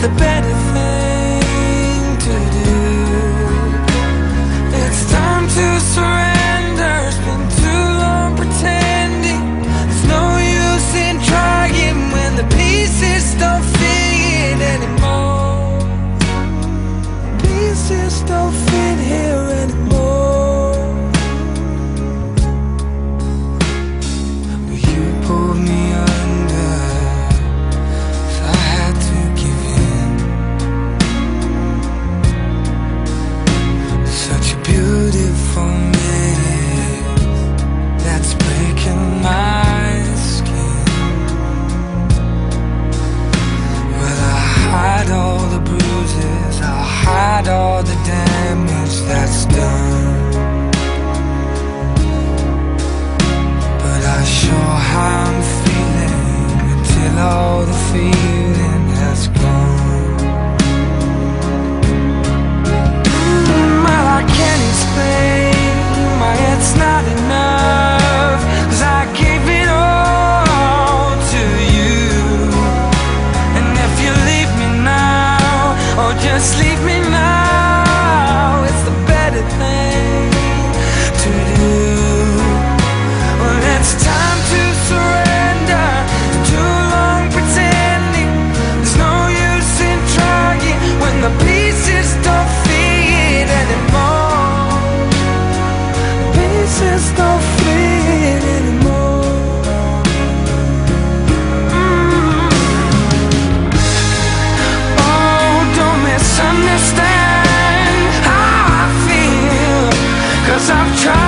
the best. all the damage that's done. But I sure am feeling Until all the feeling has gone. Mm, Well, I can't explain Why it's not enough Cause I gave it all to you. And if you leave me now Or just leave I've tried.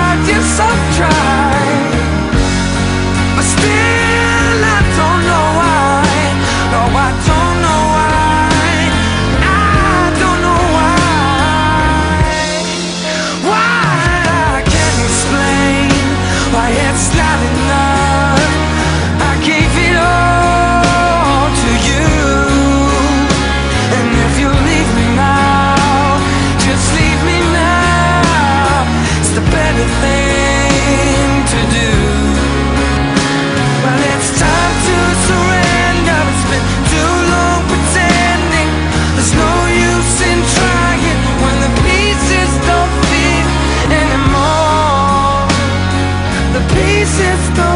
It's the